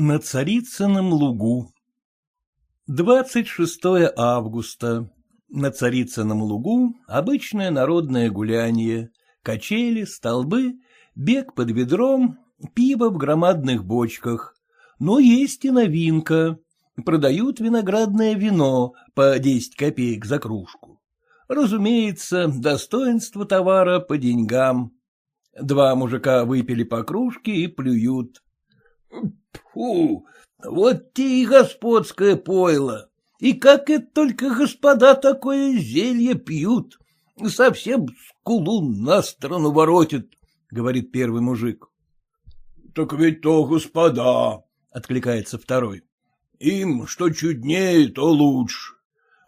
На Царицыном лугу 26 августа. На Царицыном лугу обычное народное гуляние. Качели, столбы, бег под ведром, пиво в громадных бочках. Но есть и новинка. Продают виноградное вино по 10 копеек за кружку. Разумеется, достоинство товара по деньгам. Два мужика выпили по кружке и плюют. Фу, вот те и господское пойло. И как это только господа такое зелье пьют. Совсем скулу на сторону воротит, — говорит первый мужик. — Так ведь то господа, — откликается второй. — Им что чуднее, то лучше.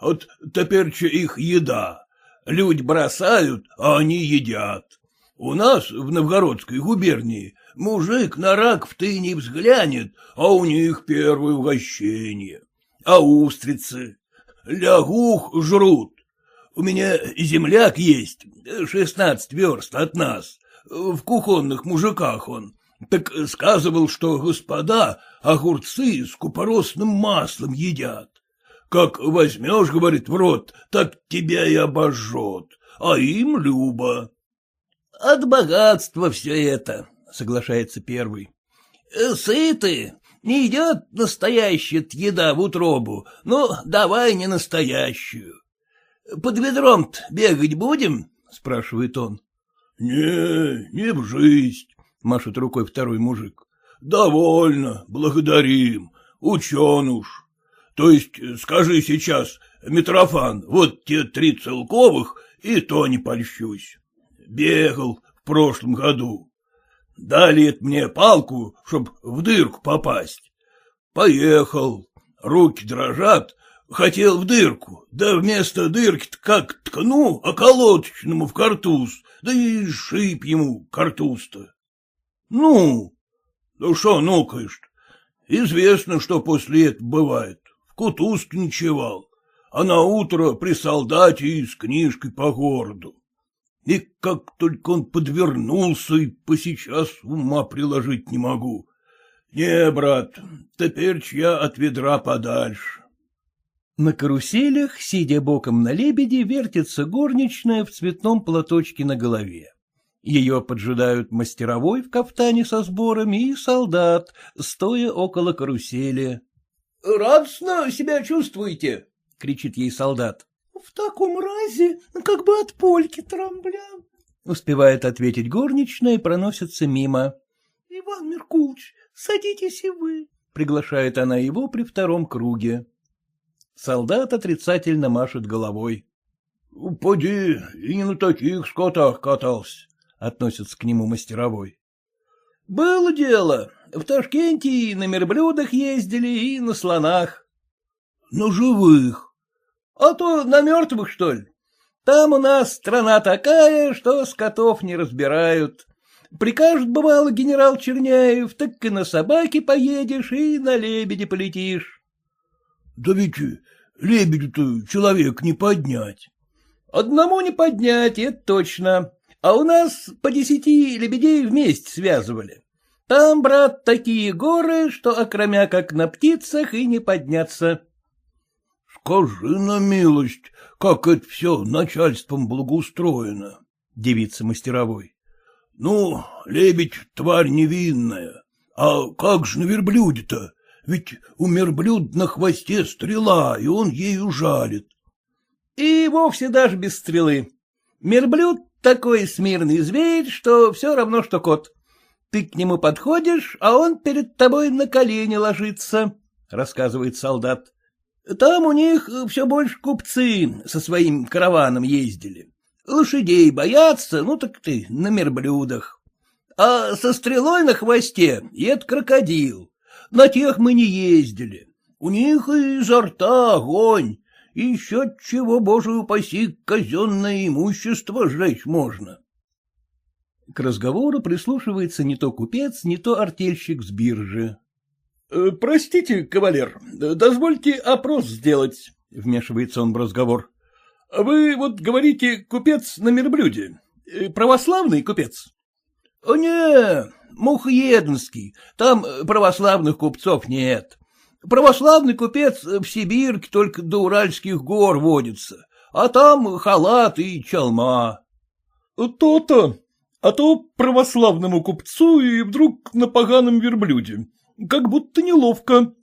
Вот теперь их еда. Люди бросают, а они едят. У нас в Новгородской губернии Мужик на рак в тыне взглянет, а у них первое угощение. А устрицы? Лягух жрут. У меня земляк есть, шестнадцать верст от нас. В кухонных мужиках он. Так сказывал, что господа огурцы с купоросным маслом едят. Как возьмешь, говорит, в рот, так тебя и обожжет, а им любо. От богатства все это, — соглашается первый. «Э, — Сыты, не идет настоящая еда в утробу, но давай не настоящую. — Под ведром бегать будем? — спрашивает он. — Не, не в жизнь, — машет рукой второй мужик. — Довольно, благодарим, учен уж. То есть, скажи сейчас, Митрофан, вот те три целковых, и то не польщусь. Бегал в прошлом году. Дали мне палку, чтоб в дырку попасть. Поехал, руки дрожат, хотел в дырку, да вместо дырки как ткну околоточному в картуз, да и шип ему картуз-то. Ну, ну что нукаешь Известно, что после этого бывает. В кутузке ночевал, а на утро при солдате и с книжкой по городу. И как только он подвернулся, и по сейчас ума приложить не могу. Не, брат, теперь я от ведра подальше. На каруселях, сидя боком на лебеде, вертится горничная в цветном платочке на голове. Ее поджидают мастеровой в кафтане со сборами и солдат, стоя около карусели. — Радостно себя чувствуете? — кричит ей солдат. — В таком разе, как бы от польки трамбля. Успевает ответить горничная и проносится мимо. — Иван Меркулович, садитесь и вы. Приглашает она его при втором круге. Солдат отрицательно машет головой. — Поди, и не на таких скотах катался, — относится к нему мастеровой. — Было дело. В Ташкенте и на мерблюдах ездили, и на слонах. — На живых. А то на мертвых, что ли? Там у нас страна такая, что скотов не разбирают. Прикажет, бывало, генерал Черняев, так и на собаке поедешь, и на лебеде полетишь. — Да ведь лебедю-то человек не поднять. — Одному не поднять, это точно. А у нас по десяти лебедей вместе связывали. Там, брат, такие горы, что окромя как на птицах и не подняться. Скажи на милость, как это все начальством благоустроено, — девица мастеровой. — Ну, лебедь — тварь невинная. А как же на верблюде-то? Ведь у мерблюд на хвосте стрела, и он ею жалит. — И вовсе даже без стрелы. Мерблюд — такой смирный зверь, что все равно, что кот. Ты к нему подходишь, а он перед тобой на колени ложится, — рассказывает солдат. Там у них э, все больше купцы со своим караваном ездили. Лошадей боятся, ну так ты на мерблюдах. А со стрелой на хвосте — это крокодил. На тех мы не ездили. У них изо рта огонь, еще чего, боже упаси, казенное имущество сжечь можно. К разговору прислушивается не то купец, не то артельщик с биржи. Э, — Простите, кавалер, дозвольте опрос сделать, — вмешивается он в разговор. — Вы вот говорите, купец на мирблюде. Э, православный купец? — Не, Мухоеденский, там православных купцов нет. Православный купец в Сибирке только до Уральских гор водится, а там халат и чалма. То-то, а то православному купцу и вдруг на поганом верблюде. Как будто неловко.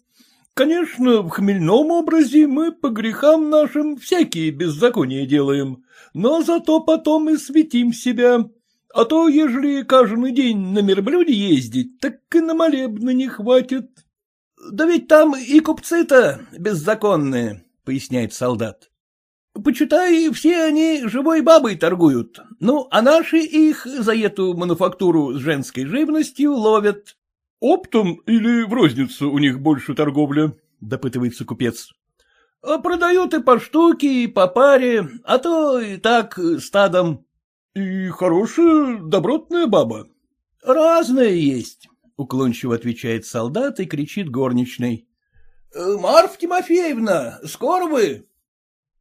Конечно, в хмельном образе мы по грехам нашим всякие беззакония делаем, но зато потом и светим себя. А то, ежели каждый день на верблюде ездить, так и на молебна не хватит. — Да ведь там и купцы-то беззаконные, — поясняет солдат. — Почитай, все они живой бабой торгуют, ну, а наши их за эту мануфактуру с женской живностью ловят. — Оптом или в розницу у них больше торговля? — допытывается купец. — Продают и по штуке, и по паре, а то и так стадом. — И хорошая, добротная баба? — Разная есть. — уклончиво отвечает солдат и кричит горничной. «Э, — Марф Тимофеевна, скоро вы?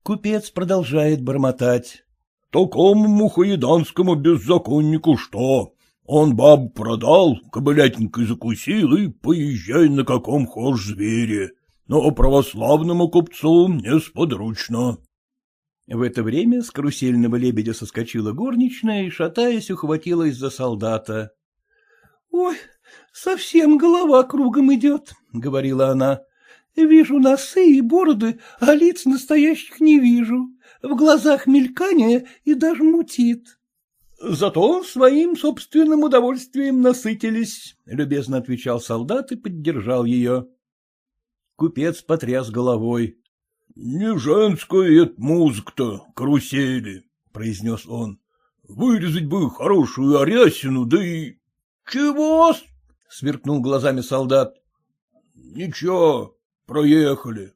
Купец продолжает бормотать. — Такому мухоеданскому беззаконнику что? Он баб продал, кобылятенькой закусил и поезжай на каком хошь звере. Но православному купцу несподручно. В это время с карусельного лебедя соскочила горничная и, шатаясь, ухватилась за солдата. — Ой, совсем голова кругом идет, — говорила она. — Вижу носы и бороды, а лиц настоящих не вижу. В глазах мелькание и даже мутит. — Зато своим собственным удовольствием насытились, — любезно отвечал солдат и поддержал ее. Купец потряс головой. — Не женская это музыка-то, карусели, — произнес он. — Вырезать бы хорошую арясину, да и... — Чего? — сверкнул глазами солдат. — Ничего, проехали.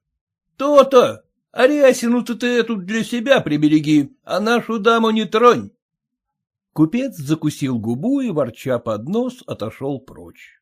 То — То-то! Арясину-то ты эту для себя прибереги, а нашу даму не тронь. Купец закусил губу и, ворча под нос, отошел прочь.